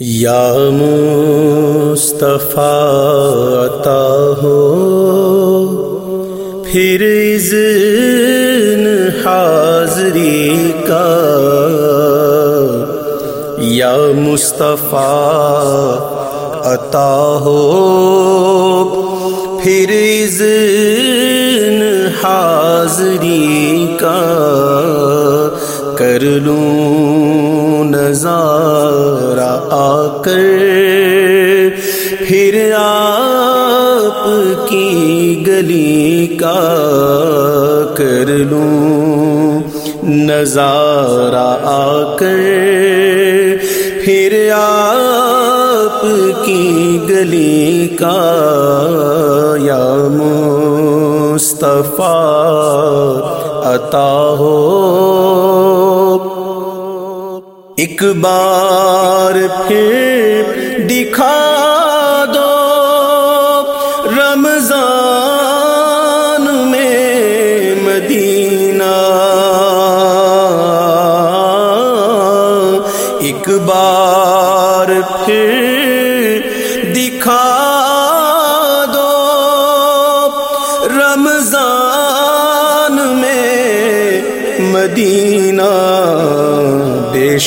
یا مصطفیٰ عطا ہو، پھر اذن حاضری کا یا مصطفیٰ عطا ہو، پھر اذن حاضری کا کر لوں نظارہ آ کر پھر آپ کی گلی کا کر لوں۔ نظارہ آ کر پھر آپ کی گلی کا، یا مصطفیٰ عطا ہو۔ ایک بار پھر دکھا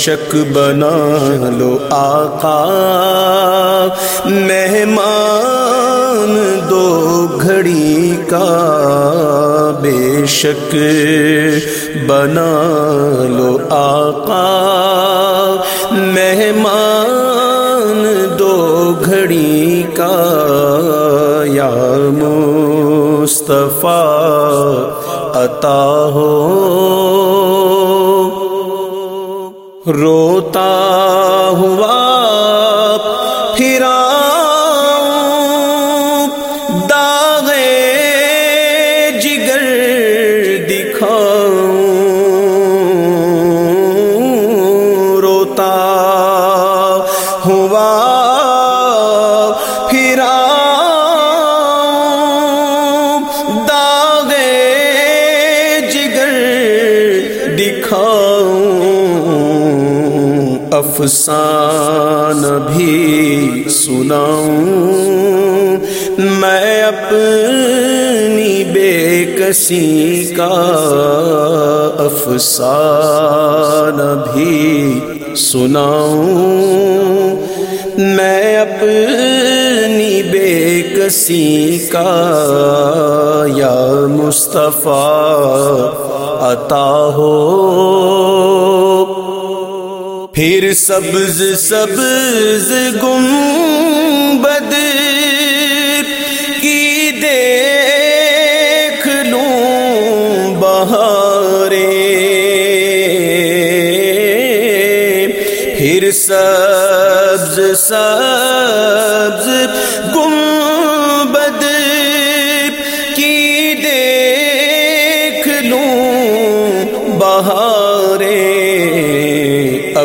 شک بنا لو آقا مہمان دو گھڑی کا بے شک بنا لو آقا مہمان دو گھڑی کا یا مصطفیٰ عطا ہو روتا ہوا افسان بھی سناؤں۔ میں اپنی بے کسی کا افسان بھی سناؤں۔ میں اپنی بے کسی کا یا مصطفیٰ عطا ہو۔ پھر سبز سبز گنبد کی دیکھ لوں بہارے۔ پھر سبز سبز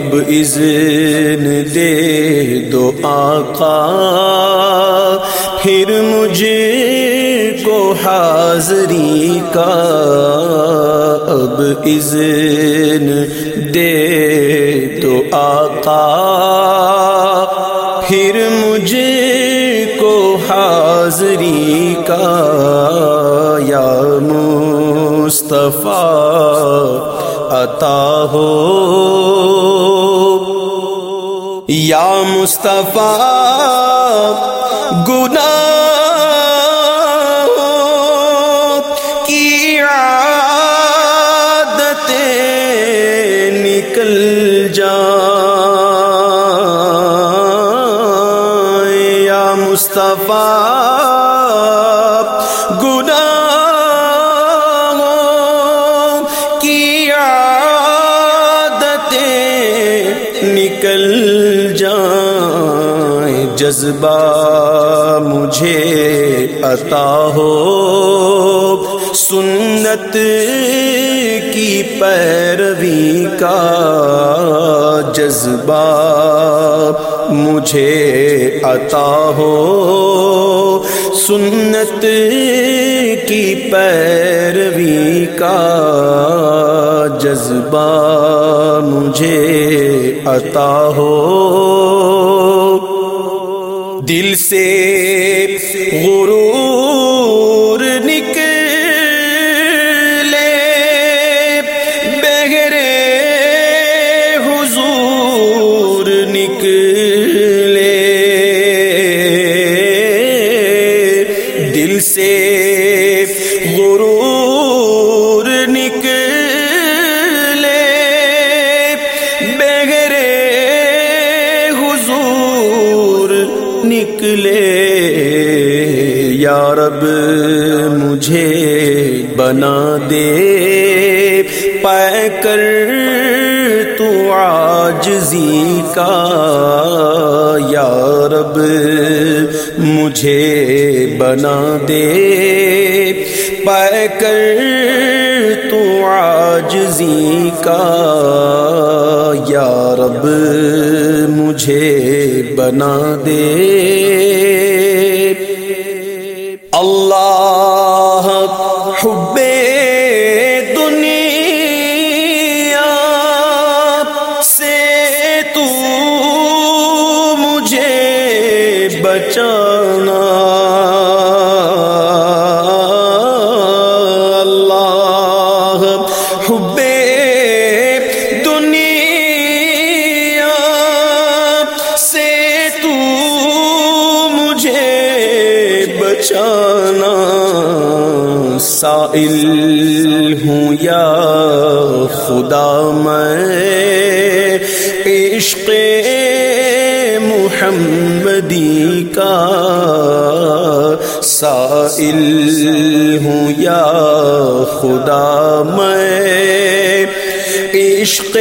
اب اذن دے دو آقا، پھر مجھے کو حاضری کا۔ اب اذن دے دو آقا، پھر مجھے کو حاضری کا۔ یا مصطفیٰ، عطا ہو۔ مصطفیٰ گناہ کی عادتیں نکل جائیں۔ یا مصطفیٰ جذبہ مجھے عطا ہو۔ سنت کی پیروی کا جذبہ مجھے عطا ہو۔ سنت کی پیروی کا جذبہ مجھے عطا ہو۔ دل سے غرور نکلے۔ یا رب، مجھے بنا دے۔ پائے کر، تو آجزی کا یا رب، مجھے بنا دے۔ پائے کر، تو آجزی کا یا رب، مجھے بنا دے۔ اللہ حب دنیا سے تو مجھے بچانا۔ سائل ہوں یا خدا میں عشق محمدی کا سائل ہوں یا خدا میں عشق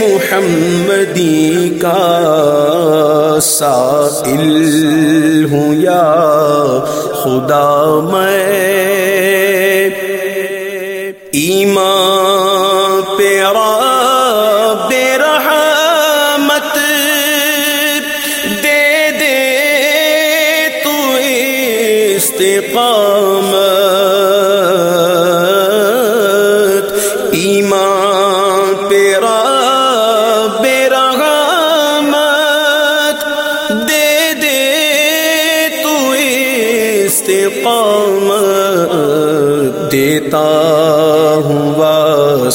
محمدی کا سائل ہوں یا خدا میں ایمان پیرا بے رحمت دے دے تو استقامت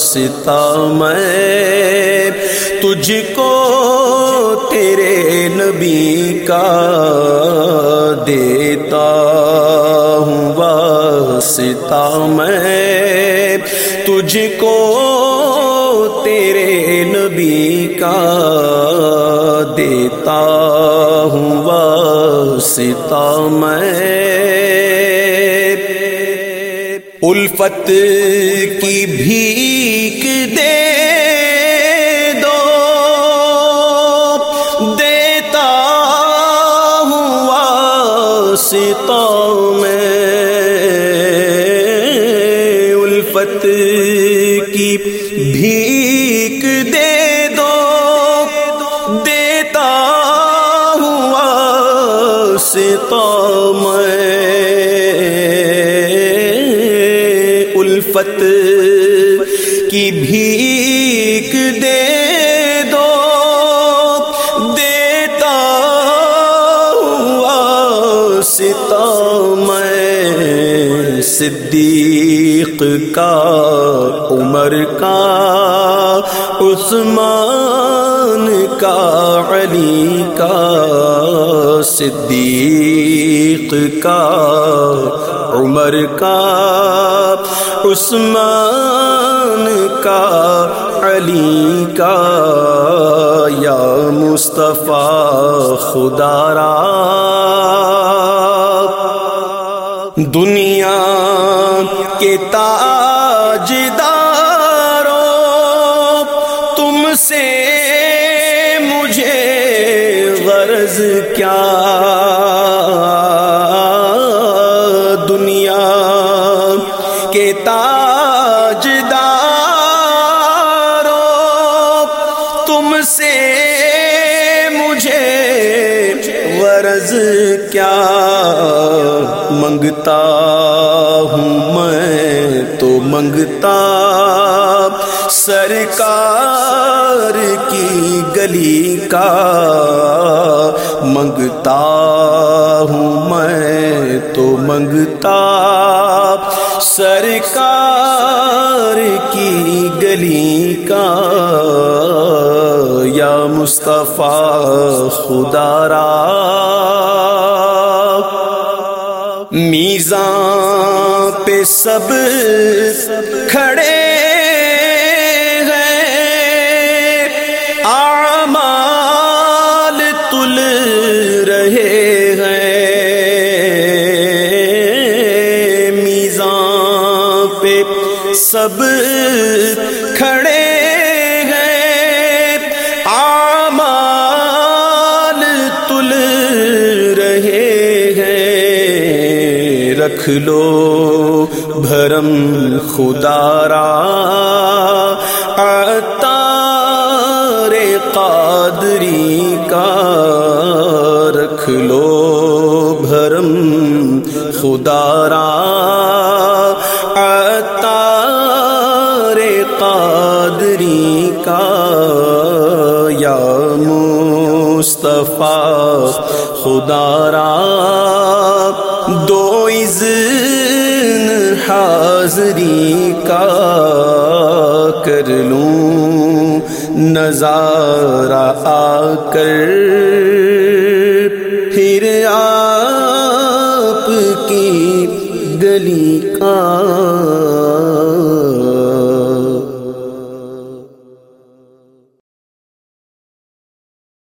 واسطہ میں تجھ کو تیرے نبی کا دیتا ہوں واسطہ میں تجھ کو تیرے نبی کا دیتا ہوں واسطہ میں الفت کی بھیک دے دو۔ دیتا ہوں واسطہ میں۔ الفت کی بھیک دے دو۔ دیتا ہوں واسطہ میں۔ ستا میں صدیق کا عمر کا، عثمان کا، علی کا، صدیق کا، عمر کا، عثمان کا، علی کا، یا مصطفیٰ خدا را دنیا کے تاج دارو تم سے مجھے غرض کیا سرکار کی گلی کا منگتا ہوں میں تو منگتا سرکار کی گلی کا یا مصطفیٰ خدا را میزان پہ سب کھڑے سب کھڑے ہیں۔ آمال تل رہے ہیں۔ رکھ لو بھرم خدارا اتار خدا را دو اذن حاضری کا کر لوں، نظارہ آ کر۔ پھر آپ کی گلی کا